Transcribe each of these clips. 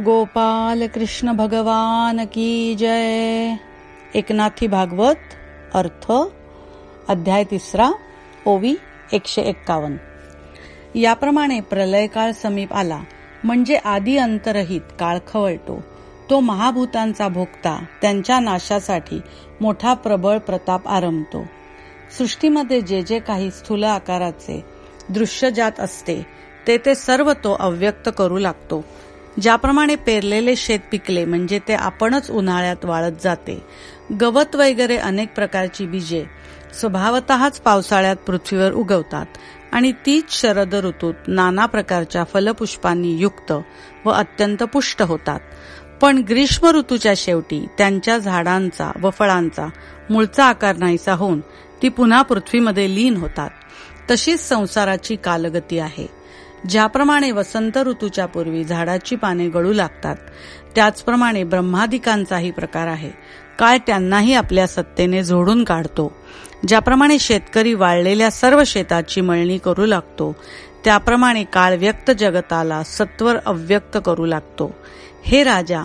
गोपाल कृष्ण भगवान की जय. एकनाथी भागवत अर्थ अध्याय तिसरा ओवी एकशे एक्कावन्न. याप्रमाणे प्रलयकाळ समीप आला म्हणजे आदी अंतरहित काळ खवळतो. तो महाभूतांचा भोगता त्यांच्या नाशासाठी मोठा प्रबळ प्रताप आरंभतो. सृष्टीमध्ये जे जे काही स्थूल आकाराचे दृश्य जात असते ते ते सर्व तो अव्यक्त करू लागतो. ज्याप्रमाणे पेरलेले शेत पिकले म्हणजे ते आपणच उन्हाळ्यात वाळत जाते. गवत वगैरे अनेक प्रकारची बीजे स्वभावतःच पावसाळ्यात पृथ्वीवर उगवतात आणि तीच शरद ऋतूत नाना प्रकारच्या फलपुष्पांनी युक्त व अत्यंत पुष्ट होतात. पण ग्रीष्म ऋतूच्या शेवटी त्यांच्या झाडांचा व फळांचा मूळचा आकार नाहीसा होऊन ती पुन्हा पृथ्वीमध्ये लीन होतात. तशीच संसाराची कालगती आहे. ज्याप्रमाणे वसंत ऋतूच्या पूर्वी झाडाची पाने गळू लागतात त्याचप्रमाणे ब्रह्मादिकांचाही प्रकार आहे. काळ त्यांनाही आपल्या सत्तेने झोडून काढतो. ज्याप्रमाणे शेतकरी वाळलेल्या सर्व शेताची मळणी करू लागतो त्याप्रमाणे काळ व्यक्त जगताला सत्वर अव्यक्त करू लागतो. हे राजा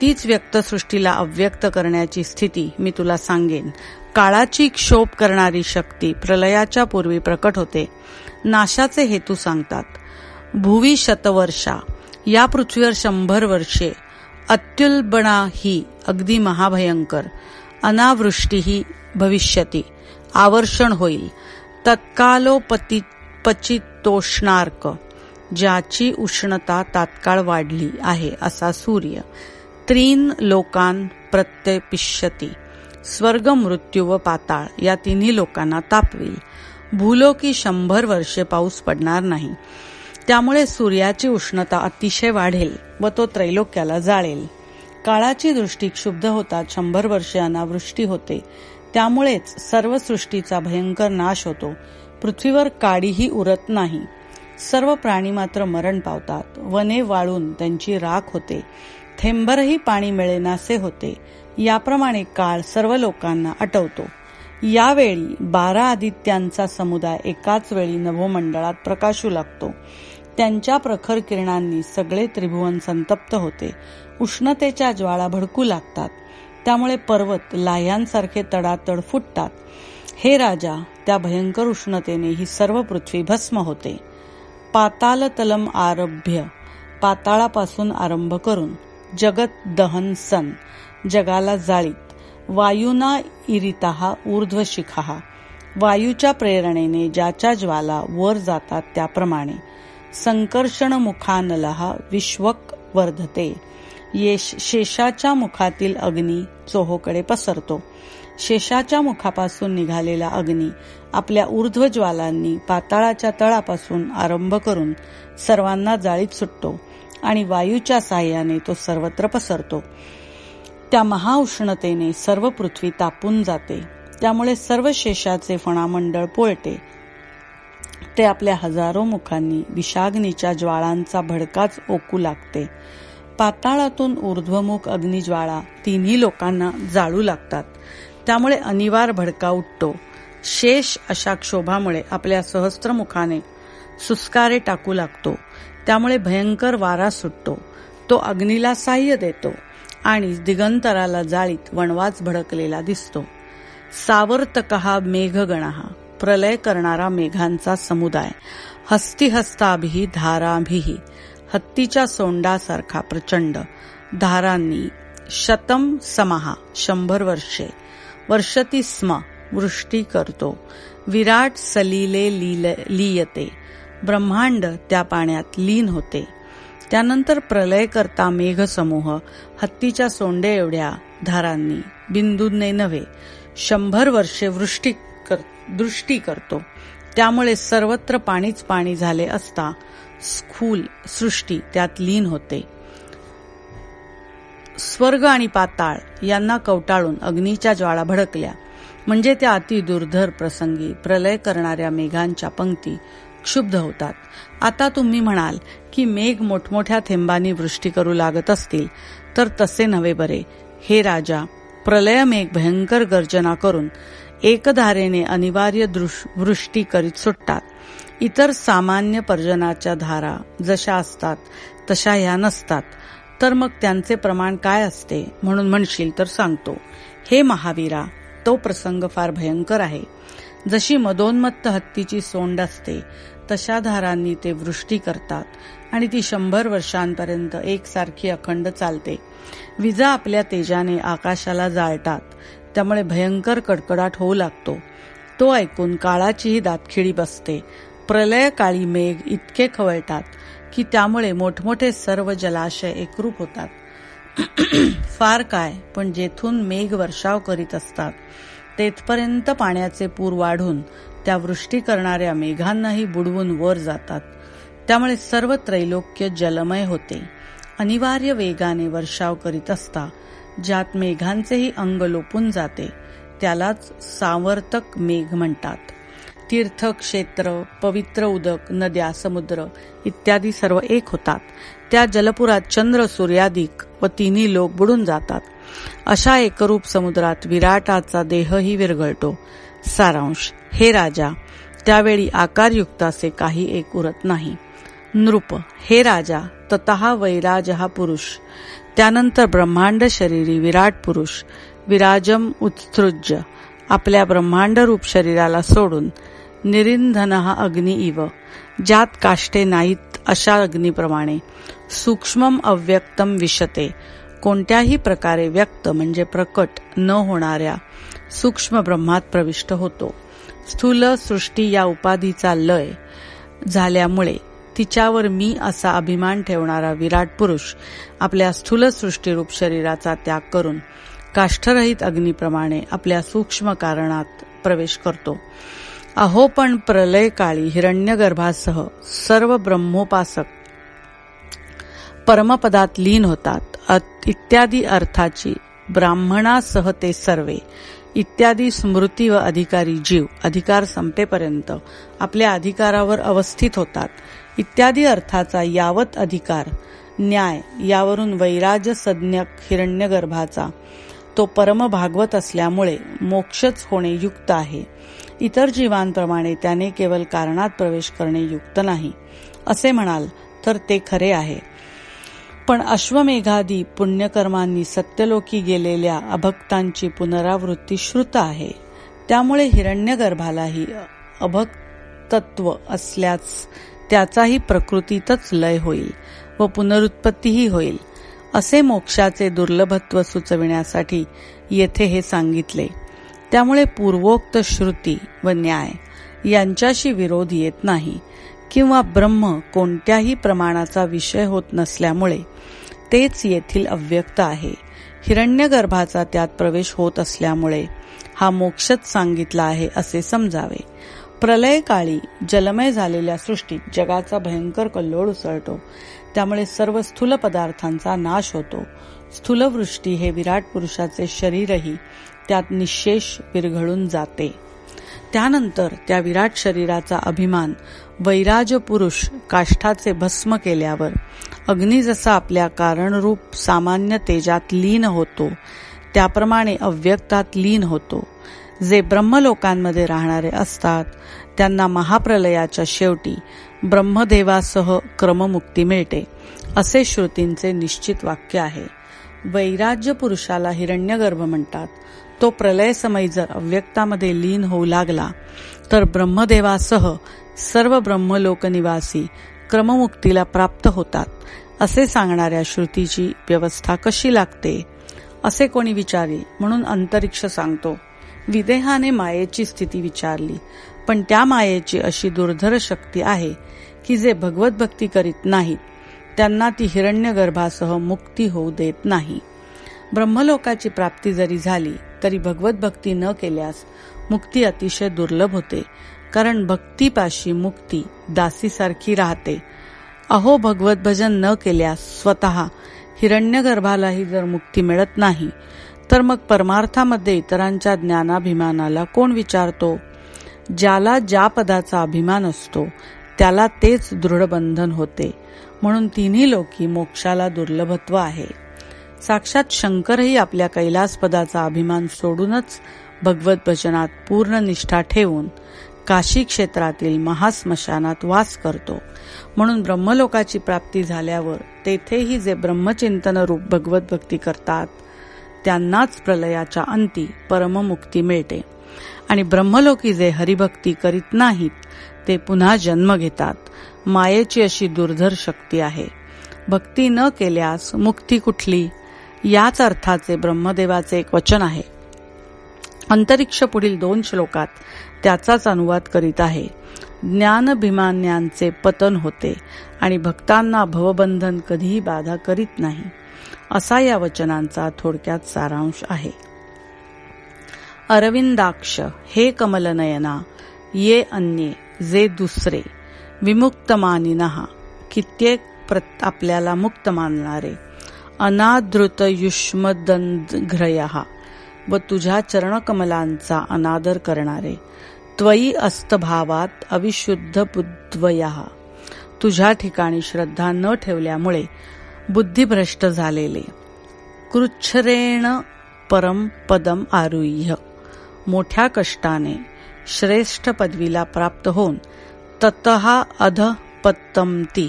तीच व्यक्त सृष्टीला अव्यक्त करण्याची स्थिती मी तुला सांगेन. काळाची क्षोभ करणारी शक्ती प्रलयाच्या पूर्वी प्रकट होते. नाशाचे हेतू सांगतात. भुवी शतवर्षा या पृथ्वीवर शंभर वर्षे अत्युल्बणा ही अगदी महाभयंकर अनावृष्टीही भविष्यती आवर्षण होईल तत्कालोपती पचितोष्णार्क ज्याची उष्णता तात्काळ वाढली आहे असा सूर्य त्रीन लोकान प्रत्यपिष्यती स्वर्ग मृत्यू व पाताळ या तिन्ही लोकांना तापविल. भूलोकी शंभर वर्षे पाऊस पडणार नाही. त्यामुळे सूर्याची उष्णता अतिशय वाढेल व तो त्रैलोक्याला जाळेल. काळाची दृष्टी क्षुब्ध होतात शंभर वर्षे अनावृष्टी होते. त्यामुळेच सर्व सृष्टीचा भयंकर नाश होतो. पृथ्वीवर काडीही उरत नाही. सर्व प्राणी मात्र मरण पावतात. वने वाळून त्यांची राख होते. थेंबरही पाणी मिळेनासे होते. याप्रमाणे काळ सर्व लोकांना आटवतो. यावेळी बारा आदित्यांचा समुदाय एकाच वेळी नभोमंडळात प्रकाशू लागतो. त्यांच्या प्रखर किरणांनी सगळे त्रिभुवन संतप्त होते. उष्णतेच्या ज्वाळा भडकू लागतात. त्यामुळे पर्वत लाह्यांसारखे तडातड फुटतात. हे राजा त्या भयंकर उष्णतेने ही सर्व पृथ्वी भस्म होते. पाताल तलम आरभ्य पाताळापासून आरंभ करून जगत दहन सन जगाला जाळीत वायुना इरिता ऊर्ध्व शिखा वायूच्या प्रेरणेने ज्याच्या ज्वाला वर जातात त्याप्रमाणे. संकर्षणमुखानलहा विश्वक वर्धते. शेषाच्या मुखातील अग्नी चोहोकडे पसरतो. शेषाच्या मुखापासून निघालेला अग्नी आपल्या ऊर्ध्व ज्वालांनी पाताळाच्या तळापासून आरंभ करून सर्वांना जाळीत सुटतो आणि वायूच्या साह्याने तो सर्वत्र पसरतो. त्या महाउष्णतेने सर्व पृथ्वी तापून जाते. त्यामुळे सर्व शेषाचे फणामंडळ पोळते. ते आपल्या हजारो मुखांनी विषाग्नीच्या ज्वाळांचा भडकाच ओकू लागते. पाताळातून ऊर्ध्वमुख अग्निज्वाळा तिन्ही लोकांना जाळू लागतात. त्यामुळे अनिवार भडका उठतो. शेष अशा क्षोभामुळे आपल्या सहस्त्रमुखाने सुस्कारे टाकू लागतो. त्यामुळे भयंकर वारा सुटतो. तो अग्नीला साह्य देतो आणि दिगंतराला जाळीत वणवाच भडकलेला दिसतो. सावर्तकहा मेघगणहा प्रलय करणारा मेघांचा समुदाय. हस्तिहस्ताभिही धाराभिही हत्तीच्या सोंडासारखा प्रचंड. धारांनी शतम समहा शंभर वर्षे. वर्षती स्म वृष्टी करतो. विराट सलीले लीयते. ब्रह्मांड त्या पाण्यात लीन होते. त्यानंतर प्रलय करता मेघसमूह हत्तीच्या सोंडे एवढ्या धारांनी. बिंदूने नव्हे शंभर वर्षे वृष्टी दृष्टी करतो. त्यामुळे सर्वत्र पाणीच पाणी झाले असता स्खूल सृष्टी त्यात लीन होते. स्वर्ग आणि पाताळ यांना कवटाळून अग्नीच्या ज्वाळा भडकल्या. म्हणजे त्या अति दुर्धर प्रसंगी प्रलय करणाऱ्या मेघांच्या पंक्ती क्षुब्ध होतात. आता तुम्ही म्हणाल की मेघ मोठमोठ्या थेंबांनी वृष्टी करू लागत असतील तर तसे नव्हे बरे. हे राजा प्रलय मेघ भयंकर गर्जना करून एकधारेने अनिवार्य वृष्टी करीत सुटतात. इतर सामान्य पर्जनाच्या धारा जशा असतात तशा ह्या नसतात. तर मग त्यांचे प्रमाण काय असते म्हणून म्हणशील तर सांगतो. हे महावीरा तो प्रसंग फार भयंकर आहे. जशी मदोन्मत्त हत्तीची सोंड असते तशा धारांनी ते वृष्टी करतात आणि ती शंभर वर्षांपर्यंत एकसारखी अखंड चालते. विजा आपल्या तेजाने आकाशाला जाळतात. त्यामुळे भयंकर कडकडाट होऊ लागतो. तो ऐकून काळाचीही दातखिळी बसते. प्रलय काळी मेघ इतके खवळतात की त्यामुळे मोठमोठे सर्व जलाशय एकरूप होतात. फार काय पण जेथून मेघ वर्षाव करीत असतात तेथपर्यंत पाण्याचे पूर वाढून त्या वृष्टी करणाऱ्या मेघांनाही बुडवून वर जातात. त्यामुळे सर्व त्रैलोक्य जलमय होते. अनिवार्य वेगाने वर्षाव करीत असता ज्यात मेघांचेही अंग लोपून जाते त्यालाच सावर्तक मेघ म्हणतात. तीर्थक्षेत्र पवित्र उदक नद्या समुद्र इत्यादी सर्व एक होतात. त्या जलपुरात चंद्र सूर्यादिक व तिन्ही लोक बुडून जातात. अशा एकरूप समुद्रात विराटाचा देहही विरघळतो. सारांश हे राजा त्यावेळी आकारयुक्त असे काही एक उरत नाही. नृप हे राजा तत वैराज हा पुरुष. त्यानंतर ब्रह्मांड शरीरी विराट पुरुष विराजम उत्सृज्य आपल्या ब्रह्मांड रूप शरीराला सोडून निरिंधन हा इव ज्यात काष्टे नाहीत अशा अग्नीप्रमाणे सूक्ष्मम अव्यक्तम विशते. कोणत्याही प्रकारे व्यक्त म्हणजे प्रकट न होणाऱ्या सूक्ष्म ब्रह्मात प्रविष्ट होतो. स्थूल सृष्टी या उपाधीचा लय झाल्यामुळे तिच्यावर मी असा अभिमान ठेवणारा विराट पुरुष आपल्या स्थूल सृष्टीरूप शरीराचा त्याग करून काष्ठरहित अग्नीप्रमाणे आपल्या सूक्ष्म कारणात प्रवेश करतो. अहो पण प्रलय काळी हिरण्यगर्भासह सर्व ब्रह्मोपासक परमपदात लीन होतात. इत्यादी अर्थाची ब्राह्मणासह ते सर्वे इत्यादी स्मृती व अधिकारी जीव अधिकार संपेपर्यंत आपल्या अधिकारावर अवस्थित होतात. इत्यादी अर्थाचा यावत अधिकार न्याय यावरून वैराज्य सज्ञक हिरण्यगर्भाचा. तो परम भागवत असल्यामुळे मोक्षच होणे युक्त आहे. इतर जीवांप्रमाणे त्याने केवळ कारणात प्रवेश करणे युक्त नाही असे म्हणाल तर ते खरे आहे. पण अश्वमेघादी पुण्यकर्मांनी सत्यलोकी गेलेल्या अभक्तांची पुनरावृत्ती श्रुत आहे. त्यामुळे हिरण्यगर्भालाही अभक्तत्व असल्यास त्याचाही प्रकृतीतच लय होईल व पुनरुत्पत्तीही होईल असे मोक्षाचे दुर्लभत्व सुचविण्यासाठी येथे हे सांगितले. त्यामुळे पूर्वोक्त श्रुती व न्याय यांच्याशी विरोध येत नाही किंवा ब्रह्म कोणत्याही प्रमाणाचा विषय होत नसल्यामुळे तेच येथील अव्यक्त आहे. हिरण्यगर्भाचा त्यात प्रवेश होत असल्यामुळे हा मोक्षच सांगितला आहे असे समजावे. प्रलय काळी जलमय झालेल्या सृष्टीत जगाचा भयंकर कल्लोळ उसळतो. त्यामुळे सर्व स्थूल पदार्थांचा नाश होतो. स्थूलवृष्टी हे विराट पुरुषाचे शरीरही त्यात निशेष विरघळून जाते. त्यानंतर त्या विराट शरीराचा अभिमान वैराज पुरुष काष्ठाचे भस्म केल्यावर अग्नी जसा आपल्या कारणरूप सामान्य तेजात लीन होतो त्याप्रमाणे अव्यक्तात लीन होतो. जे ब्रह्मलोकांमध्ये राहणारे असतात त्यांना महाप्रलयाच्या शेवटी ब्रह्मदेवासह क्रममुक्ती मिळते असे श्रुतींचे निश्चित वाक्य आहे. वैराज्य पुरुषाला हिरण्यगर्भ म्हणतात. तो प्रलय समय जर अव्यक्तामध्ये लीन होऊ लागला तर ब्रह्मदेवासह सर्व ब्रह्मलोकनिवासी क्रममुक्तीला प्राप्त होतात असे सांगणाऱ्या श्रुतीची व्यवस्था कशी लागते? असे कोणी विचारी म्हणून अंतरिक्ष सांगतो. विदेहाने मायेची स्थिती विचारली. पण त्या मायेची अशी दुर्धर शक्ती आहे की जे भगवत भक्ती करीत नाहीत. त्यांना ती हिरण्यगर्भासह मुक्ती होऊ देत नाही. ब्रह्मलोकाची प्राप्ती जरी झाली तरी भगवत भक्ती न केल्यास मुक्ती अतिशय दुर्लभ होते. कारण भक्तीपाशी मुक्ती दासीसारखी राहते. अहो भगवत भजन न केल्यास स्वतः हिरण्यगर्भालाही जर मुक्ती मिळत नाही तर मग परमार्थामध्ये इतरांच्या ज्ञानाभिमानाला कोण विचारतो? ज्याला ज्या पदाचा अभिमान असतो त्याला तेच दृढ बंधन होते. म्हणून तिन्ही लोकी मोक्षाला दुर्लभत्व आहे. साक्षात शंकरही आपल्या कैलास पदाचा अभिमान सोडूनच भगवत भजनात पूर्ण निष्ठा ठेवून काशी क्षेत्रातील महास्मशानात वास करतो. म्हणून ब्रह्मलोकाची प्राप्ती झाल्यावर तेथेही जे ब्रह्मचिंतन रूप भगवत भक्ती करतात त्यांनाच प्रलयाच्या अंती परममुक्ती मिळते. आणि ब्रह्मलोकी जे हरिभक्ती करीत नाहीत ते पुन्हा जन्म घेतात. मायेची अशी दुर्धर शक्ती आहे. भक्ती न केल्यास मुक्ती कुठली? याच अर्थाचे ब्रह्मदेवाचे एक वचन आहे. अंतरिक्ष पुढील दोन श्लोकात त्याचाच अनुवाद करीत आहे. ज्ञानभिमान्यांचे पतन होते आणि भक्तांना भवबंधन कधीही बाधा करीत नाही. असा या वचनांचा थोडक्यात सारांश आहे. अरविंदाक्ष हे कमलनयना ये अन्ये जे दुसरे विमुक्त मानिनहा कित्येक आपल्याला मुक्त मानणारे अनादृत युष्मदंघ्रय व तुझ्या चरणकमलांचा अनादर करणारे त्वयी अस्तभावात अविशुद्ध बुद्धवया तुझ्या ठिकाणी श्रद्धा न ठेवल्यामुळे बुद्धिभ्रष्ट झालेले. कृच्छरेण परम पदम आरुह्य. मोठ्या कष्टाने श्रेष्ठ पदवीला प्राप्त होऊन ततहा अध पत्तमती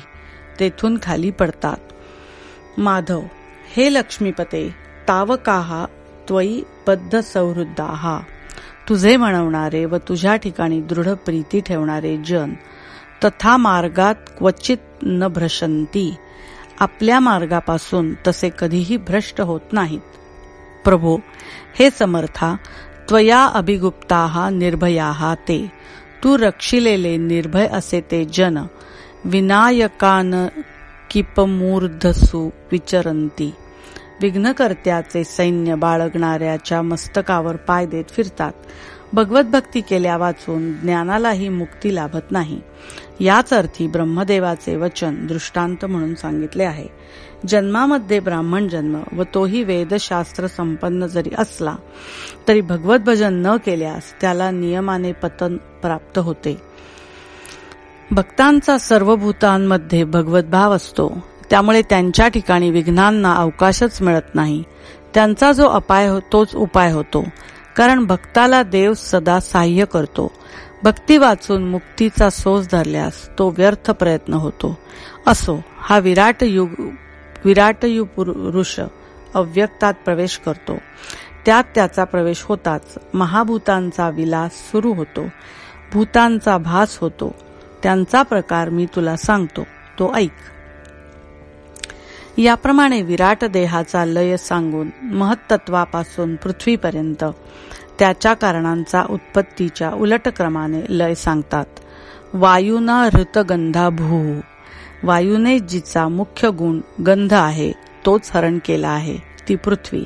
तेथून खाली पडतात. माधव हे लक्ष्मीपते तावकाहा त्वयी बद्ध सौहृदाहा तुझे म्हणवणारे व तुझ्या ठिकाणी दृढ प्रीती ठेवणारे जन तथा मार्गात क्वचित न भ्रशंती. आपल्या मार्गापासून तसे कधीही भ्रष्ट होत नाहीत. प्रभो हे समर्था त्वया अभिगुप्ता निर्भया ते. तू रक्षिलेले निर्भय असे ते जन. विनायकान किपमूर्धसु विचरंती विघ्नकर्त्याचे सैन्य बाळगणाऱ्याच्या मस्तकावर पाय देत फिरतात. भगवत भक्ती केल्या वाचून ज्ञानालाही मुक्ती लाभत नाही. याच अर्थी ब्रह्मदेवाचे वचन दृष्टांत म्हणून सांगितले आहे. जन्मामध्ये ब्राह्मण जन्म व तोही वेदशास्त्र संपन्न जरी असला तरी भगवत भजन न केल्यास त्याला नियमाने पतन प्राप्त होते. भक्तांचा सर्व भूतांमध्ये भगवत भाव असतो. त्यामुळे त्यांच्या ठिकाणी विघ्नांना अवकाशच मिळत नाही. त्यांचा जो अपाय हो तोच उपाय होतो. कारण भक्ताला देव सदा सहाय्य करतो. भक्ती वाचून मुक्तीचा सोस धरल्यास तो व्यर्थ प्रयत्न होतो. असो हा विराट युग विराट यु पुरुष अव्यक्तात प्रवेश करतो. त्यात त्याचा प्रवेश होताच महाभूतांचा विलास सुरू होतो. भूतांचा भास होतो. त्यांचा प्रकार मी तुला सांगतो. तो ऐक. याप्रमाणे विराट देहाचा लय सांगून महत्त्वापासून पृथ्वीपर्यंत त्याच्या कारणांचा उत्पत्तीच्या उलट क्रमाने लय सांगतात. वायुना हृतगंधा भू वायूने जिचा मुख्य गुण गंध आहे तोच हरण केला आहे ती पृथ्वी.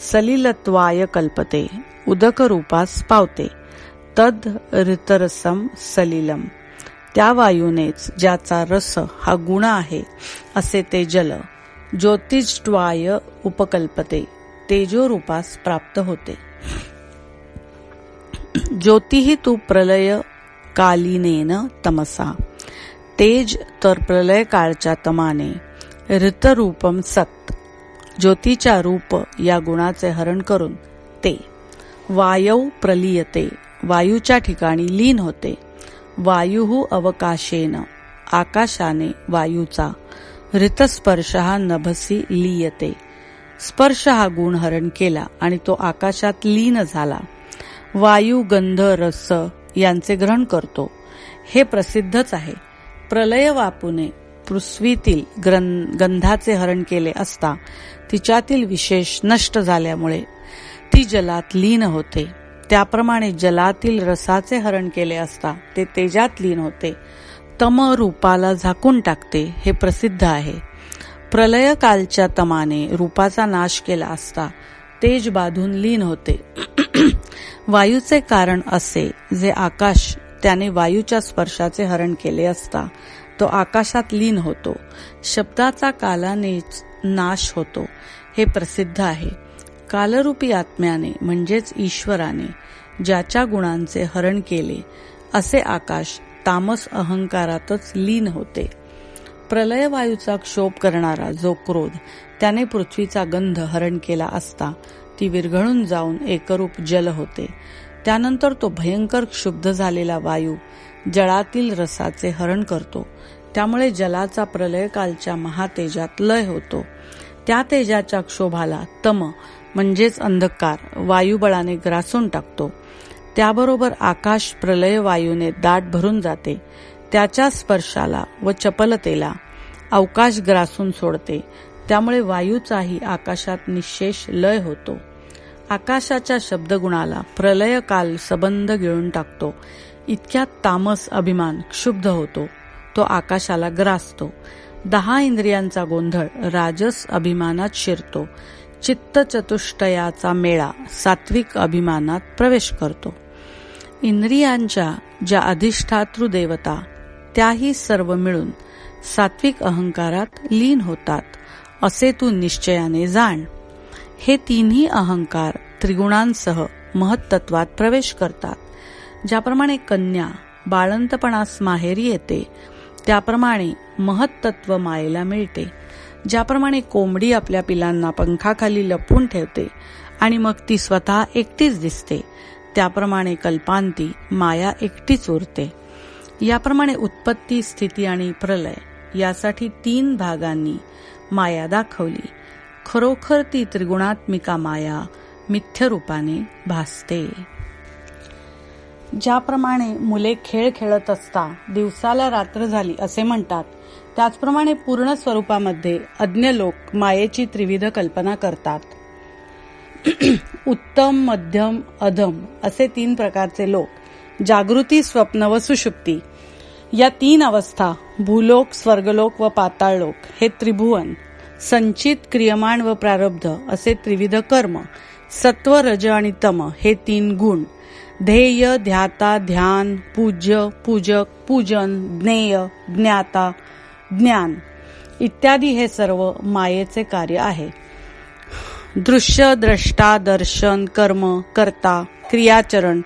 सलिलत्वाय कल्पते उदक रूपास पावते. तद ऋतरसम सलिलम. त्या वायूनेच ज्याचा रस हा गुण आहे असे ते जल ज्योतिष्वाय उपकल्पते तेजो रूपास प्राप्त होते. ज्योतिही तू प्रलय कालीनेन तमसा. तेज तर प्रलय काळच्या तमाने ऋतरूपम सत. ज्योतीच्या रूप या गुणाचे हरण करून ते. वायव प्रलियते वायूच्या ठिकाणी लीन होते. वायू अवकाशेन। आकाशाने वायूचा ऋतस्पर्श हा नभसी लियते। स्पर्श हा गुण हरण केला आणि तो आकाशात लीन झाला। वायू गंध रस यांचे ग्रहण करतो। हे प्रसिद्धच आहे। प्रलय वापूने पृथ्वीतील गंधाचे हरण केले असता तिच्यातील विशेष नष्ट झाल्यामुळे ती जलात लीन होते। त्याप्रमाणे जलातील रसाचे हरण केले असता ते तेजात लीन होते. तम रूपाला झाकून टाकते हे प्रसिद्ध आहे. प्रलय कालच्या तमाने रूपाचा नाश केला असता तेज बाधून लीन होते. वायूचे कारण असे जे आकाश त्याने वायूच्या स्पर्शाचे हरण केले असता तो आकाशात लीन होतो. शब्दाचा कालानेच नाश होतो. हे प्रसिद्ध आहे. कालरूपी आत्म्याने म्हणजेच ईश्वराने ज्याच्या गुणांचे हरण केले असे आकाश तामस अहंकारातच लीन होते. प्रलय वायूचा क्षोभ करणारा जो क्रोध त्याने पृथ्वीचा गंध हरण केला असता ती विरघळून जाऊन एकरूप जल होते. त्यानंतर तो भयंकर क्षुब्ध झालेला वायू जळातील रसाचे हरण करतो. त्यामुळे जलाचा प्रलयकालच्या महातेजात लय होतो. त्या तेजाच्या क्षोभाला तम म्हणजेच अंधकार वायुबळाने ग्रासून टाकतो. त्याबरोबर आकाश प्रलय वायूने दाट भरून जाते. त्याच्या स्पर्शाला व चपलतेला अवकाश ग्रासून सोडते. त्यामुळे वायूचाही आकाशात निशेष लय होतो. आकाशाच्या शब्दगुणाला प्रलय काल सबंध गिळून टाकतो. इतक्या तामस अभिमान क्षुब्ध होतो. तो आकाशाला ग्रासतो. दहा इंद्रियांचा गोंधळ राजस अभिमानात शिरतो. चित्तचतुष्टयाचा मेळा सात्विक अभिमानात प्रवेश करतो. इंद्रियांच्या ज्या अधिष्ठातृ देवता त्याही सर्व मिळून सात्विक अहंकारात लीन होतात असे तू निश्चयाने जाण. हे तिन्ही अहंकार त्रिगुणांसह महत्त्वात प्रवेश करतात. ज्याप्रमाणे कन्या बाळंतपणास माहेरी येते त्याप्रमाणे महत्त्व मायेला मिळते. ज्याप्रमाणे कोंबडी आपल्या पिलांना पंखाखाली लपवून ठेवते आणि मग ती स्वतः एकटीच दिसते त्याप्रमाणे कल्पांती माया एकटीच उरते. याप्रमाणे उत्पत्ती स्थिती आणि प्रलय यासाठी तीन भागांनी माया दाखवली. खरोखर ती त्रिगुणात्मिका माया मिथ्य रूपाने भासते. ज्याप्रमाणे मुले खेळ खेळत असता दिवसाला रात्र झाली असे म्हणतात त्याचप्रमाणे पूर्ण स्वरूपामध्ये अज्ञ लोक मायेची त्रिविध कल्पना करतात. उत्तम मध्यम अधम असे तीन प्रकारचे लोक जागृती स्वप्न व सुषुप्ती. या तीन अवस्था भूलोक स्वर्गलोक व पाताळलोक हे त्रिभुवन संचित क्रियमाण व प्रारब्ध असे त्रिविध कर्म सत्व रज आणि तम हे तीन गुण. ध्येय ध्याता ध्यान पूज्य पूजक पूजन ज्ञेय ज्ञाता ज्ञान. इत्यादी हे सर्व मायेचे कार्य आहे. दृश्य द्रष्टा दर्शन कर्म कर्ता क्रियाचरण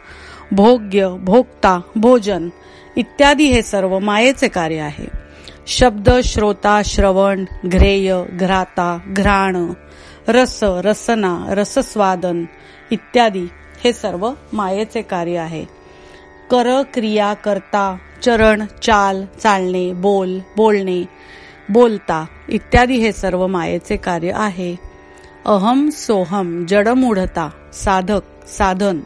भोग्य भोक्ता भोजन इत्यादी हे सर्व मायेचे कार्य आहे. शब्द श्रोता श्रवण घ्रेय घ्राता घ्राण रस रसना रसस्वादन इत्यादी हे सर्व मायेचे कार्य आहे. कर क्रिया करता चरण चाल चालणे बोल बोलणे बोलता इत्यादी हे सर्व मायेचे कार्य आहे. अहम सोहम जडमूढता साधक साधन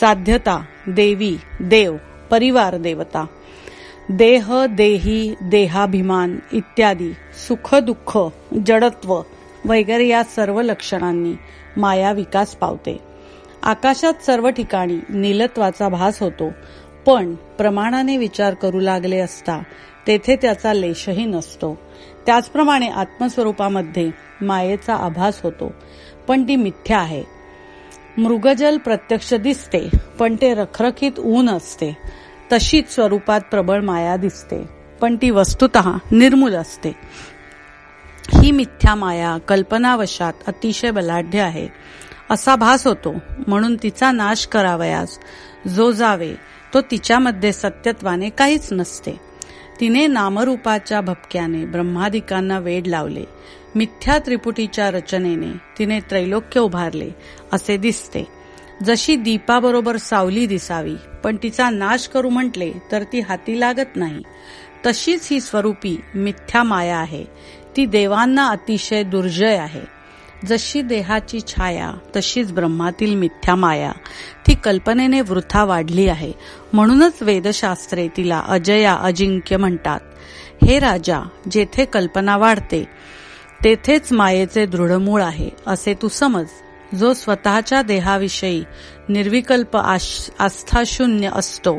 साध्यता देवी देव परिवार देवता देह देही देहाभिमान इत्यादी सुख दुःख जडत्व वगैरे या सर्व लक्षणांनी माया विकास पावते. आकाशात सर्व ठिकाणी नीलत्वाचा भास होतो. पण प्रमाणाने विचार करू लागले असता तेथे त्याचा लेशही नसतो. त्याचप्रमाणे आत्मस्वरूपामध्ये मायेचा आभास होतो. पण ती मिथ्या आहे. मृगजल प्रत्यक्ष दिसते पण ते रखरखीत ऊन असते. तशीच स्वरूपात प्रबळ माया दिसते पण ती वस्तुत निर्मूल असते. ही मिथ्या माया कल्पनावशात अतिशय बलाढ्य आहे. असा भास होतो. म्हणून तिचा नाश करावयास. जो जावे तो तिच्यामध्ये सत्यत्वाने काहीच नसते. तिने नामरूपाच्या भपक्याने ब्रह्मादिकांना वेड लावले. मिथ्या त्रिपुटीच्या रचनेने तिने त्रैलोक्य उभारले असे दिसते. जशी दीपाबरोबर सावली दिसावी पण तिचा नाश करू म्हटले तर ती हाती लागत नाही. तशीच ही स्वरूपी मिथ्या माया आहे. ती देवांना अतिशय दुर्जय आहे. जशी देहाची छाया तशीच ब्रह्मातील मिथ्या माया. ती कल्पनेने वृथा वाढली आहे. म्हणूनच वेदशास्त्रे तिला अजया अजिंक्य म्हणतात. हे राजा जेथे कल्पना वाढते तेथेच मायेचे दृढमूळ आहे असे तू समज. जो स्वतःच्या देहाविषयी निर्विकल्प आस्थाशून्य असतो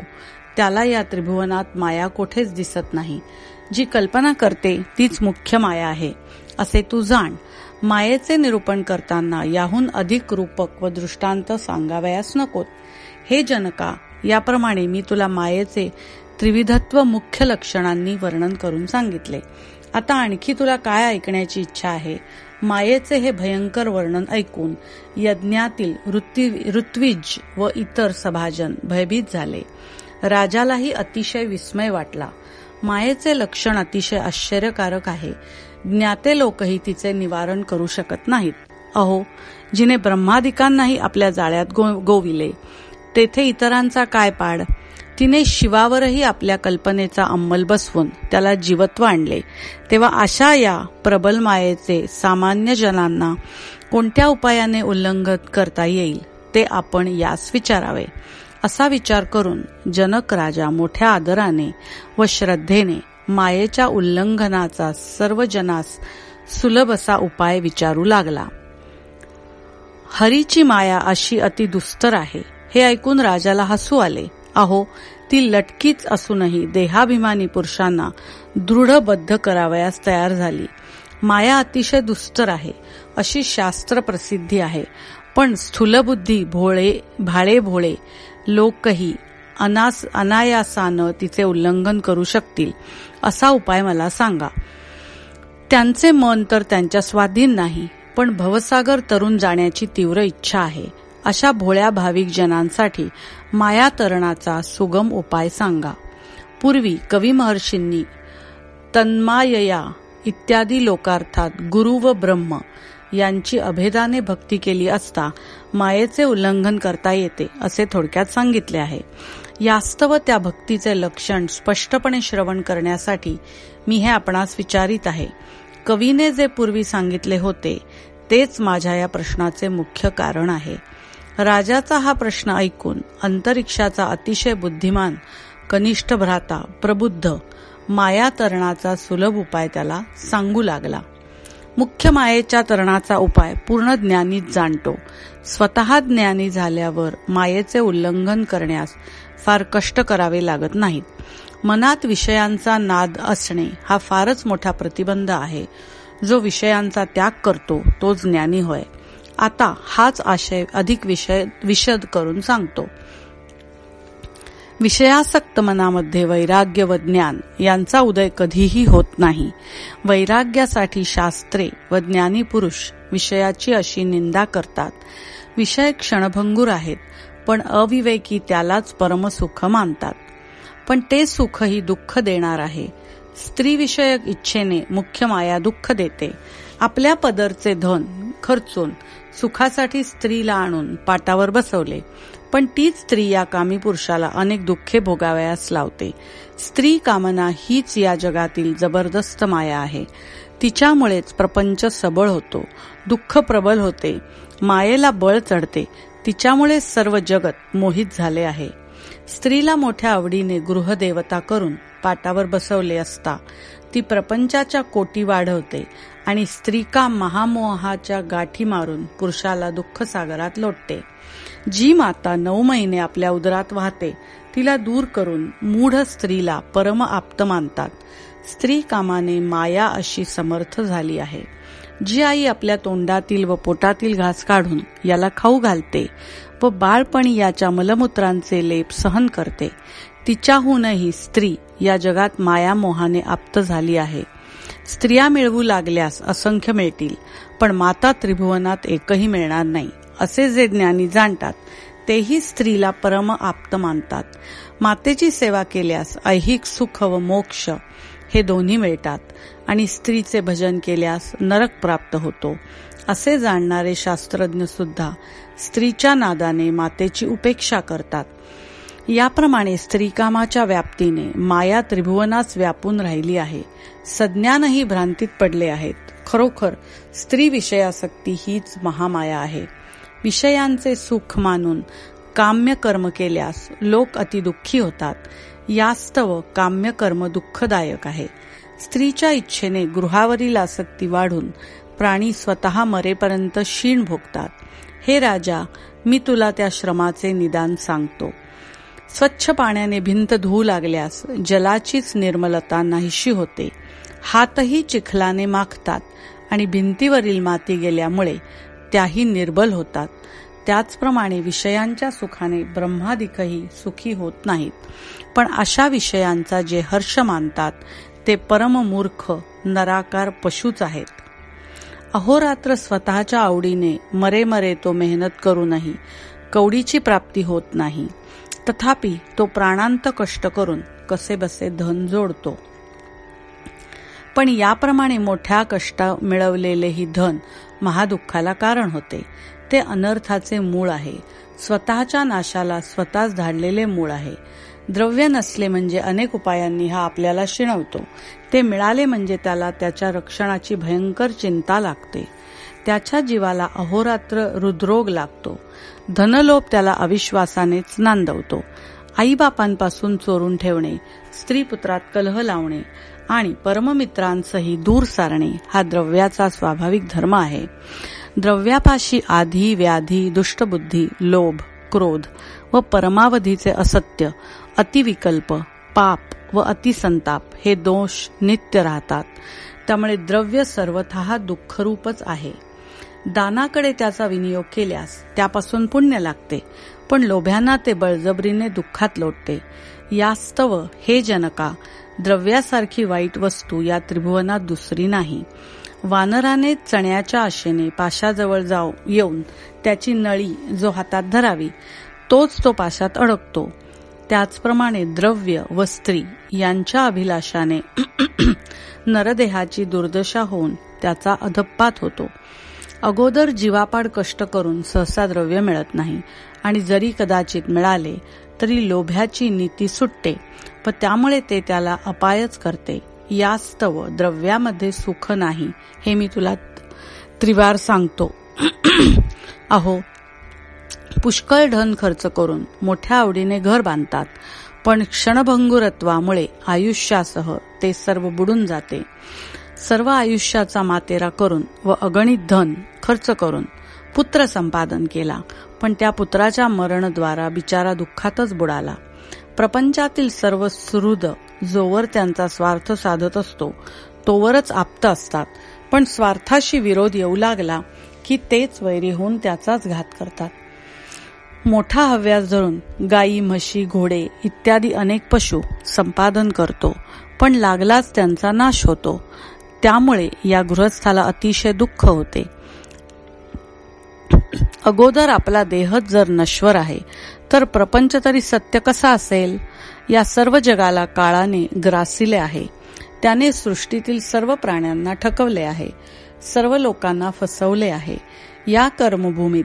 त्याला या त्रिभुवनात माया कोठेच दिसत नाही. जी कल्पना करते तीच मुख्य माया आहे असे तू जाण. मायेचे निरूपण करताना याहून अधिक रूपक व दृष्टांत सांगावयास नकोत. हे जनका याप्रमाणे मी तुला मायेचे त्रिविधत्व मुख्य लक्षणांनी वर्णन करून सांगितले. आता आणखी तुला काय ऐकण्याची इच्छा आहे? मायेचे हे भयंकर वर्णन ऐकून यज्ञातील ऋत्विज व इतर सभाजन भयभीत झाले. राजालाही अतिशय विस्मय वाटला. मायेचे लक्षण अतिशय आश्चर्यकारक आहे. ज्ञाते लोकही तिचे निवारण करू शकत नाहीत. अहो जिने ब्रह्मादिकांनाही आपल्या जाळ्यात गो गोविले तेथे इतरांचा काय पाड? तिने शिवावरही आपल्या कल्पनेचा अंमल बसवून त्याला जीवत्व आणले. तेव्हा अशा या प्रबल मायेचे सामान्य जनांना कोणत्या उपायाने उल्लंघन करता येईल ते आपण यास विचारावे. असा विचार करून जनक राजा मोठ्या आदराने व श्रद्धेने मायेच्या उल्लंघनाचा सर्व जनास सुलभ असा उपाय विचारू लागला. हरीची माया अशी अति दुस्तर आहे हे ऐकून राजाला हसू आले. अहो ती लटकीच असूनही देहाभिमानी पुरुषांना दृढबद्ध करावयास तयार झाली. माया अतिशय दुस्तर आहे अशी शास्त्र प्रसिद्धी आहे. पण स्थूलबुद्धी भोळे भाळे भोळे लोकही अनास अनायासानं तिचे उल्लंघन करू शकतील. असा उपाय मला सांगा. त्यांचे मन तर त्यांच्या स्वाधीन नाही पण भवसागर तरुण जाण्याची तीव्र इच्छा आहे. अशा भोळ्या भाविक जनांसाठी माया तरणाचा सुगम उपाय सांगा. पूर्वी कवी महर्षींनी तन्मायया इत्यादी लोकार्थात गुरु व ब्रह्म यांची अभेदाने भक्ती केली असता मायेचे उल्लंघन करता येते असे थोडक्यात सांगितले आहे. यास्तव त्या भक्तीचे लक्षण स्पष्टपणे श्रवण करण्यासाठी मी हे आपणास विचारित आहे. कवीने जे पूर्वी सांगितले होते तेच माझ्या या प्रश्नाचे मुख्य कारण आहे. राजाचा हा प्रश्न ऐकून अंतरिक्षाचा अतिशय बुद्धिमान कनिष्ठ भ्राता प्रबुद्ध माया तरणाचा सुलभ उपाय त्याला सांगू लागला. मुख्य मायेच्या तरणाचा उपाय पूर्ण ज्ञानीच जाणतो. स्वतः ज्ञानी झाल्यावर मायेचे उल्लंघन करण्यास फार कष्ट करावे लागत नाहीत. मनात विषयांचा नाद असणे हा फारच मोठा प्रतिबंध आहे. जो विषयांचा त्याग करतो तो ज्ञानी होय. आता हाच आशय अधिक विषय विशद करून सांगतो. विषयासक्त मनामध्ये वैराग्य व ज्ञान यांचा उदय कधीही होत नाही. वैराग्यासाठी शास्त्रे व ज्ञानी पुरुष विषयाची अशी निंदा करतात. विषय क्षणभंगूर आहेत. पण अविवेकी त्यालाच परमसुख मानतात. पण ते सुखही दुःख देणार आहे. स्त्रीविषयक इच्छेने मुख्य माया दुःख देते. आपल्या पदरचे धन खर्चून सुखासाठी स्त्रीला आणून पाटावर बसवले. पण तीच स्त्री या कामी पुरुषाला अनेक दुःखे भोगावयास लावते. स्त्री कामना हीच या जगातील जबरदस्त माया आहे. तिच्यामुळेच प्रपंच सबळ होतो. दुःख प्रबल होते. मायेला बळ चढते. तिच्यामुळे सर्व जगत मोहित झाले आहे. स्त्रीला मोठ्या आवडीने गृहदेवता करून पाटावर बसवले असता ती प्रपंचाच्या कोटी वाढवते आणि स्त्रीका महामोहाच्या गाठी मारून पुरुषाला दुःख सागरात लोटते. जी माता नऊ महिने आपल्या उदरात वाहते तिला दूर करून मूढ स्त्रीला परम आप्त मानतात. स्त्री कामाने माया अशी समर्थ झाली आहे. जी आई आपल्या तोंडातील व पोटातील घास काढून याला खाऊ घालते व बाळपणी याच्या मलमूत्रांचे लेप सहन करते. तिच्याहूनही स्त्री या जगात माया मोहाने आप्त झाली आहे. स्त्रिया मिळवू लागल्यास असंख्य मिळतील पण माता त्रिभुवनात एकही मिळणार नाही असे जे ज्ञानी जाणतात तेही स्त्रीला परम आप्त मानतात. मातेची सेवा केल्यास ऐहिक सुख व मोक्ष हे दोन्ही मिळतात आणि स्त्रीचे भजन केल्यास नरक प्राप्त होतो. असे जाणणारे शास्त्रज्ञ सुद्धा स्त्रीच्या नादाने मातेची उपेक्षा करतात. याप्रमाणे स्त्रीकामाच्या व्याप्तीने माया त्रिभुवनाच व्यापून राहिली आहे. सज्ञानही भ्रांतीत पडले आहेत. खरोखर स्त्री विषयासक्ती हीच महामाया आहे. विषयांचे सुख मानून काम्य कर्म केल्यास लोक अतिदुःखी होतात. यास्तव काम्य कर्म दुःखदायक आहे. स्त्रीच्या इच्छेने गृहावरील आसक्ती वाढून प्राणी स्वतः मरेपर्यंत क्षीण भोगतात. हे राजा मी तुला त्या श्रमाचे निदान सांगतो. स्वच्छ पाण्याने भिंत धुवू लागल्यास जलाचीच निर्मलता नाहीशी होते. हातही चिखलाने माखतात आणि भिंतीवरील माती गेल्यामुळे त्याही निर्बल होतात. त्याचप्रमाणे विषयांच्या सुखाने ब्रह्मादिकही सुखी होत नाहीत. पण अशा विषयांचा जे हर्ष मानतात ते परममूर्ख नराकार पशूच आहेत. अहोरात्र स्वतःच्या आवडीने मरे मरे तो मेहनत करूनही कवडीची प्राप्ती होत नाही. तथापि तो प्राणांत कष्ट करून कसे बसे धन जोडतो. पण याप्रमाणे मोठ्या कष्ट मिळवलेलेही धन महादुःखाला कारण होते. ते अनर्थाचे मूळ आहे. स्वतःच्या नाशाला स्वतःच धाडलेले मूळ आहे. द्रव्य नसले म्हणजे अनेक उपायांनी हा आपल्याला शिणवतो. ते मिळाले म्हणजे त्याला त्याच्या रक्षणाची भयंकर चिंता लागते. त्याच्या जीवाला अहोरात्र हृदरोग लागतो. धनलोभ त्याला अविश्वासानेच नांदवतो. आईबापांपासून चोरून ठेवणे स्त्री पुत्रात कलह लावणे आणि परममित्रांसही दूर सारणे हा द्रव्याचा स्वाभाविक धर्म आहे. द्रव्यापाशी आधी व्याधी दुष्टबुद्धी लोभ क्रोध व परमावधीचे असत्य अतिविकल्प पाप व अतिसंताप हे दोष नित्य राहतात. त्यामुळे द्रव्य सर्वथा दुःखरूपच आहे. दानाकडे त्याचा विनियोग केल्यास त्यापासून पुण्य लागते पण लोभ्यांना ते बळजबरीने दुःखात लोटते. यास्तव हे जनका द्रव्यासारखी वाईट वस्तू या त्रिभुवनात दुसरी नाही. वानराने चण्याच्या आशेने पाशाजवळ जाऊ येऊन त्याची नळी जो हातात धरावी तोच तो पाशात अडकतो. त्याचप्रमाणे द्रव्य व स्त्री यांच्या अभिलाषाने नरदेहाची दुर्दशा होऊन त्याचा अधपात होतो. अगोदर जीवापाड कष्ट करून सहसा द्रव्य मिळत नाही आणि जरी कदाचित मिळाले तरी लोभ्याची नीती सुटते व त्यामुळे ते त्याला अपायच करते. यास्तव द्रव्यामध्ये सुख नाही हे मी तुला त्रिवार सांगतो. अहो पुष्कळ धन खर्च करून मोठ्या आवडीने घर बांधतात पण क्षणभंगुरत्वामुळे आयुष्यासह ते सर्व बुडून जाते. सर्व आयुष्याचा मातेरा करून व अगणित धन खर्च करून पुत्र संपादन केला पण त्या पुत्राच्या मरणद्वारा बिचारा दुःखातच बुडाला. प्रपंचातील सर्व सुहृद जोवर त्यांचा स्वार्थ साधत असतो तोवरच आप्त असतात. पण स्वार्थाशी विरोध येऊ लागला की तेच वैरी होऊन त्याचाच घात करतात. मोठा हव्यास धरून गायी म्हशी घोडे इत्यादी अनेक पशु संपादन करतो पण लागलाच त्यांचा नाश होतो. त्यामुळे या गृहस्थाला अतिशय दुःख होते. अगोदर आपला देहच जर नश्वर आहे तर प्रपंच तरी सत्य कसा असेल? या सर्व जगाला काळाने ग्रासिले आहे. त्याने सृष्टीतील सर्व प्राण्यांना ठकवले आहे. सर्व लोकांना फसवले आहे. या कर्मभूमीत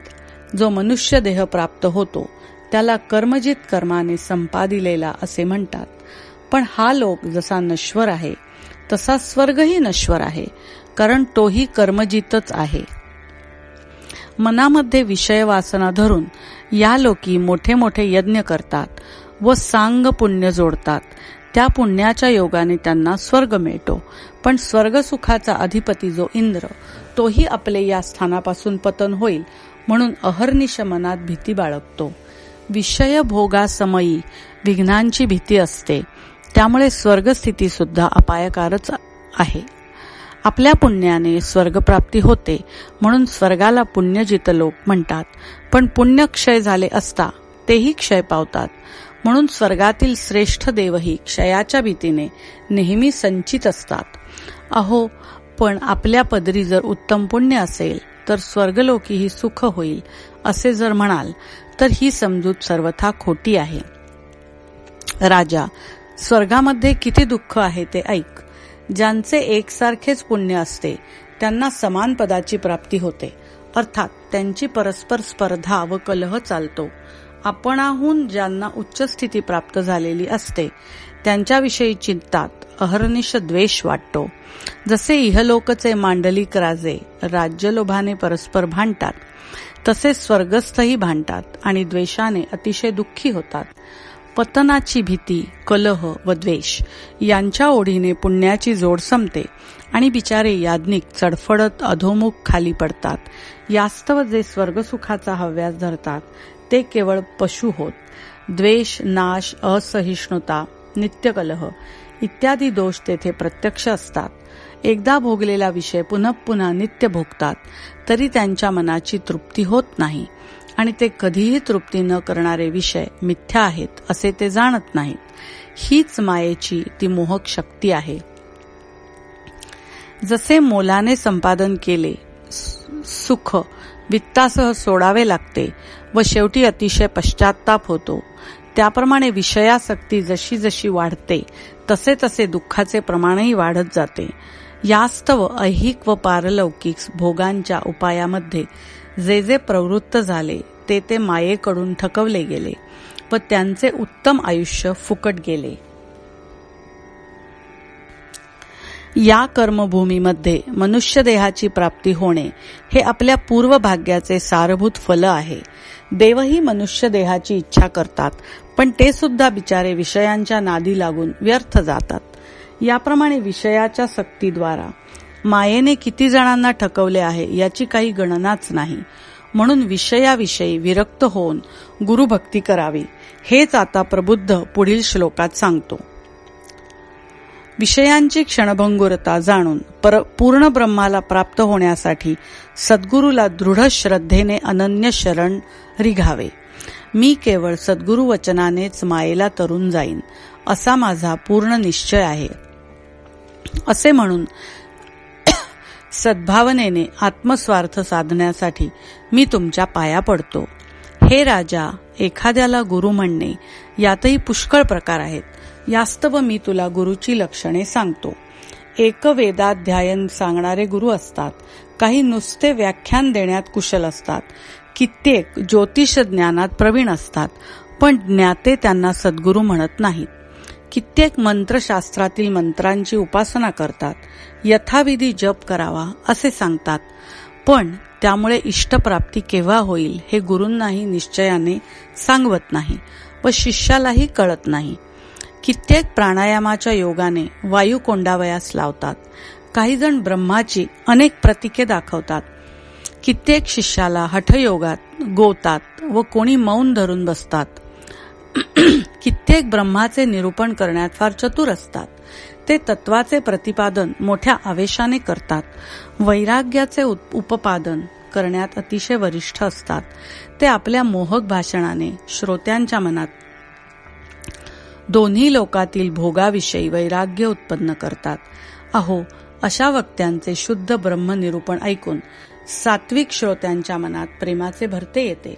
जो मनुष्य देह प्राप्त होतो त्याला कर्मजित कर्माने संपादिलेला असे म्हणतात. पण हा लोक जसा नश्वर आहे तसा स्वर्गही नश्वर आहे कारण तोही कर्मजितच आहे. मनामध्ये विषय वासना धरून या लोकी मोठे मोठे यज्ञ करतात. व सांग पुण्य जोडतात. त्या पुण्याच्या योगाने त्यांना स्वर्ग मिळतो. पण स्वर्गसुखाचा अधिपती जो इंद्र तोही आपले या स्थानापासून पतन होईल म्हणून अहर्निश मनात भीती बाळगतो. विषय भोगासमयी विघ्नांची भीती असते. त्यामुळे स्वर्गस्थिती सुद्धा अपायकारच आहे. आपल्या पुण्याने स्वर्गप्राप्ती होते म्हणून स्वर्गाला पुण्यजित लोक म्हणतात. पण पुण्य क्षय झाले असता तेही क्षय पावतात. म्हणून स्वर्गातील श्रेष्ठ देवही क्षयाच्या भीतीने नेहमी संचित असतात. अहो पण आपल्या पदरी जर उत्तम पुण्य असेल तर स्वर्गलोकी ही सुख होईल असे जर म्हणाल तर ही समजूत सर्वथा खोटी आहे. राजा स्वर्गामध्ये किती दुःख आहे ते ऐक. ज्यांचे एकसारखेच पुण्य असते त्यांना समान पदाची प्राप्ती होते. अर्थात त्यांची परस्पर स्पर्धा व कलह चालतो. आपणाहून ज्यांना उच्च स्थिती प्राप्त झालेली असते त्यांच्याविषयी चिंतात अहर्निश द्वेष वाटतो. जसे इहलोकचे मांडलिक राजे राज्यलोभाने परस्पर भांडतात तसे स्वर्गस्थही भांडतात आणि द्वेषाने अतिशय दुःखी होतात. पतनाची भीती कलह व द्वेष यांच्या ओढीने पुण्याची जोड संपते आणि बिचारे याज्ञिक चडफडत अधोमुख खाली पडतात. यास्तव जे स्वर्गसुखाचा हव्यास धरतात ते केवळ पशु होत. द्वेष नाश असहिष्णुता नित्यकलह इत्यादी दोष तेथे प्रत्यक्ष असतात. एकदा भोगलेला विषय पुनः पुन्हा नित्य भोगतात तरी त्यांच्या मनाची तृप्ती होत नाही. आणि ते कधीही तृप्ती न करणारे विषय मिथ्या आहेत असे ते जाणत नाहीत. हीच मायेची ती मोहक शक्ती आहे. जसे मोलाने संपादन केले सुख वित्तासह सोडावे लागते व शेवटी अतिशय पश्चाताप होतो. त्याप्रमाणे विषयासक्ती जशी जशी वाढते तसे तसे दुःखाचे प्रमाणही वाढत जाते. यास्तव ऐहिक व पारलौकिक भोगांच्या उपायामध्ये जे जे प्रवृत्त झाले ते ते मायेकडून थकवले गेले व त्यांचे उत्तम आयुष्य फुकट गेले. या कर्मभूमीमध्ये मनुष्य देहाची प्राप्ती होणे हे आपल्या पूर्व भाग्याचे सारभूत फल आहे. देवही मनुष्य देहाची इच्छा करतात पण ते सुद्धा बिचारे विषयांच्या नादी लागून व्यर्थ जातात. याप्रमाणे विषयाच्या सक्तीद्वारा मायेने किती जणांना ठकवले आहे याची काही गणनाच नाही. म्हणून विषयाविषयी विरक्त होऊन गुरुभक्ती करावी हेच आता प्रबुद्ध पुढील श्लोकात सांगतो. विषयांची क्षणभंगुरता जाणून पर पूर्ण ब्रह्माला प्राप्त होण्यासाठी सद्गुरूला दृढ श्रद्धेने अनन्य शरण रिघावे. मी केवळ सद्गुरु वचनानेच मायेला तरून जाईन असा माझा पूर्ण निश्चय आहे. असे म्हणून सद्भावनेने आत्मस्वार्थ साधण्यासाठी मी तुमच्या पाया पडतो. हे राजा एखाद्याला गुरु म्हणणे यातही पुष्कळ प्रकार आहेत. यास्तव मी तुला गुरुची लक्षणे सांगतो. एक वेदाध्यायन सांगणारे गुरु असतात. काही नुसते व्याख्यान देण्यात कुशल असतात. कित्येक ज्योतिष ज्ञानात प्रवीण असतात पण ज्ञाते त्यांना सद्गुरू म्हणत नाहीत. कित्येक मंत्रशास्त्रातील मंत्रांची उपासना करतात. यथाविधी जप करावा असे सांगतात. पण त्यामुळे इष्टप्राप्ती केव्हा होईल हे गुरूंनाही निश्चयाने सांगवत नाही व शिष्यालाही कळत नाही. कित्येक प्राणायामाच्या योगाने वायू कोंडावयास लावतात. काही जण ब्रह्माची अनेक प्रतिके दाखवतात. कित्येक शिष्याला हठयोगात गोतात व कोणी मौन धरून बसतात. कित्येक ब्रह्माचे निरूपण करण्यात फार चतुर असतात. ते तत्वाचे प्रतिपादन मोठ्या आवेशाने करतात. वैराग्याचे उपपादन करण्यात अतिशय वरिष्ठ असतात. ते आपल्या मोहक भाषणाने श्रोत्यांच्या मनात दोन्ही लोकातील भोगाविषयी वैराग्य उत्पन्न करतात. अहो अशा वक्त्यांचे शुद्ध ब्रह्मनिरूपण ऐकून सात्विक श्रोत्यांच्या मनात प्रेमाचे भरते येते.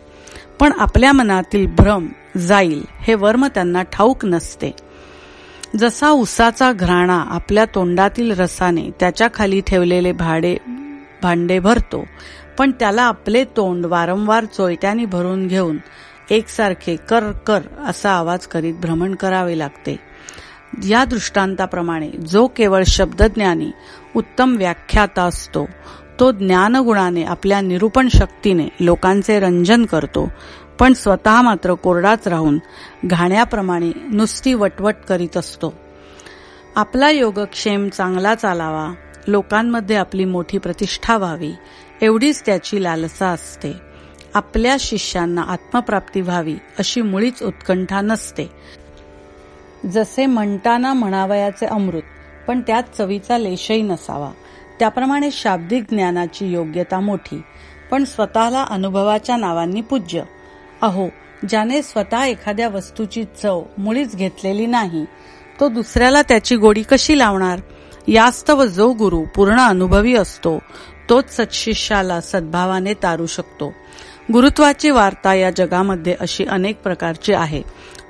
पण आपल्या मनातील भ्रम जाईल हे वर्म त्यांना ठाऊक नसते. जसा उसाचा घराणा आपल्या तोंडातील रसाने त्याच्याखाली ठेवलेले भाडे भांडे भरतो पण त्याला आपले तोंड वारंवार चोयट्याने भरून घेऊन एकसारखे कर कर असा आवाज करीत भ्रमण करावे लागते. या दृष्टांताप्रमाणे जो केवळ शब्दज्ञानी उत्तम व्याख्याता असतो तो ज्ञानगुणाने आपल्या निरूपण शक्तीने लोकांचे रंजन करतो पण स्वतः मात्र कोरडाच राहून घाण्याप्रमाणे नुसती वटवट करीत असतो. आपला योगक्षेम चांगला चालावा लोकांमध्ये आपली मोठी प्रतिष्ठा व्हावी एवढीच त्याची लालसा असते. आपल्या शिष्यांना आत्मप्राप्ती व्हावी अशी मुळीच उत्कंठा नसते. जसे म्हणताना म्हणावयाचे अमृत पण त्यात चवीचा लेशही नसावा. त्याप्रमाणे शाब्दिक ज्ञानाची योग्यता मोठी पण स्वतःला अनुभवाच्या नावांनी पूज्य. अहो ज्याने स्वतः एखाद्या वस्तूची चव मुळीच घेतलेली नाही तो दुसऱ्याला त्याची गोडी कशी लावणार? यास्तव जो गुरु पूर्ण अनुभवी असतो तोच सत्शिष्याला सद्भावाने तारू शकतो. गुरुत्वाची वार्ता या जगामध्ये अशी अनेक प्रकारची आहे.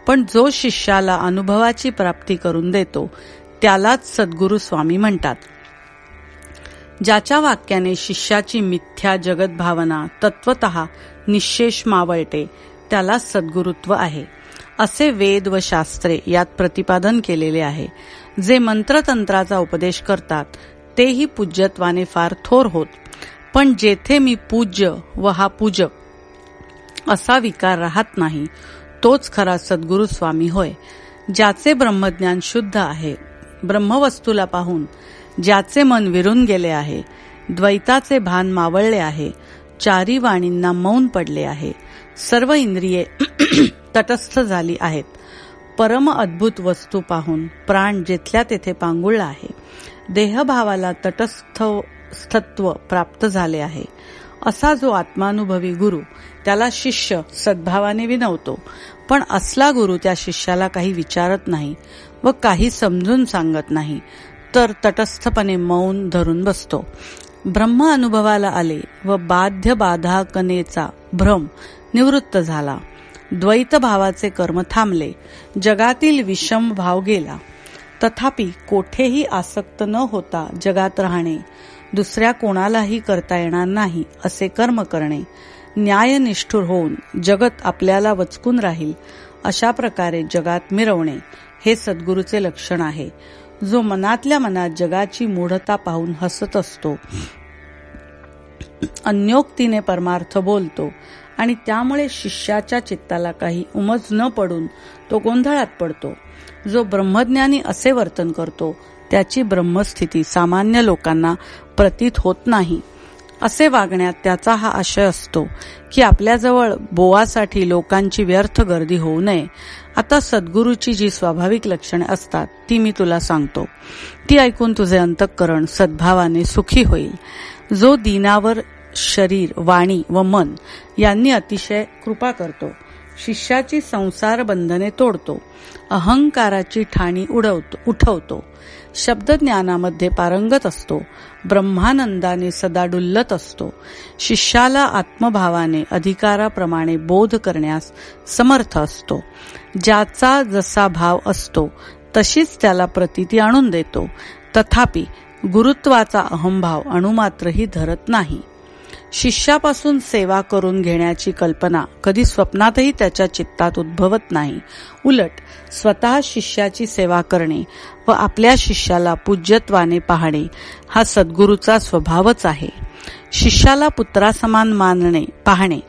पण जो शिष्याला अनुभवाची प्राप्ती करून देतो त्यालाच सद्गुरु स्वामी म्हणतात. ज्याच्या वाक्याने शिष्याची मिथ्या जगत भावना तत्वत निशेष मावळते त्याला सद्गुरुत्व आहे. असे वेद व शास्त्रे यात प्रतिपादन केलेले आहे. जे मंत्रतंत्राचा उपदेश करतात तेही पूज्यत्वाने फार थोर होत. पण जेथे मी पूज्य व हा पूजक असा विकार राहत नाही. तोच खरा सद्गुरु स्वामी होय ज्याचे ब्रह्मज्ञान शुद्ध आहे. ब्रह्मवस्तूला पाहून ज्याचे मन विरून गेले आहे द्वैताचे भान मावळले आहे चारी वाणींना मौन पडले आहे सर्व इंद्रिये तटस्थ झाली आहेत. परम अद्भुत वस्तू पाहून प्राण जेथल्या तेथे पांगुळला आहे. देहभावाला तटस्थत्व प्राप्त झाले आहे. असा जो आत्मानुभवी गुरु त्याला शिष्य सद्भावाने विनवतो. पण असला गुरु त्या शिष्याला काही विचारत नाही व काही समजून सांगत नाही तर तटस्थपणे मौन धरून बसतो. ब्रह्म अनुभवाला आले व बाध्य बाधाकनेचा भ्रम निवृत्त झाला. द्वैत भावाचे कर्म थांबले. जगातील विषम भाव गेला. तथापि कोठेही आसक्त न होता जगात राहणे दुसऱ्या कोणालाही करता येणार नाही असे कर्म करणे. न्यायनिष्ठुर होऊन जगत आपल्याला वचकून राहील अशा प्रकारे जगात मिरवणे हे सद्गुरूचे लक्षण आहे. जो मनातल्या मनात जगाची मूढता पाहून हसत असतो अन्योक्तीने परमार्थ बोलतो आणि त्यामुळे शिष्याच्या चित्ताला काही उमज न पडून तो गोंधळात पडतो. जो ब्रह्मज्ञानी असे वर्तन करतो त्याची ब्रह्मस्थिती सामान्य लोकांना प्रतीत होत नाही. असे वागण्यात त्याचा हा आशय असतो की आपल्याजवळ बोवासाठी लोकांची व्यर्थ गर्दी होऊ नये. आता सद्गुरूची जी स्वाभाविक लक्षणे असतात ती मी तुला सांगतो. ती ऐकून तुझे अंतःकरण सद्भावाने सुखी होईल. जो दिनावर शरीर वाणी व मन यांनी अतिशय कृपा करतो शिष्याची संसार बंधने तोडतो अहंकाराची ठाणी उडवतो उठवतो. शब्दज्ञानामध्ये पारंगत असतो. ब्रह्मानंदाने सदा डुल्लत असतो. शिष्याला आत्मभावाने अधिकाराप्रमाणे बोध करण्यास समर्थ असतो. ज्याचा जसा भाव असतो तशीच त्याला प्रतीती आणून देतो. तथापि गुरुत्वाचा अहंभाव अणुमात्रही धरत नाही. शिष्यापासून सेवा करून घेण्याची कल्पना कधी स्वप्नातही त्याच्या चित्तात उद्भवत नाही. उलट स्वतः शिष्याची सेवा करणे व आपल्या शिष्याला पूज्यत्वाने पाहणे हा सद्गुरूचा स्वभावच आहे. शिष्याला पुत्रासमान मानणे पाहणे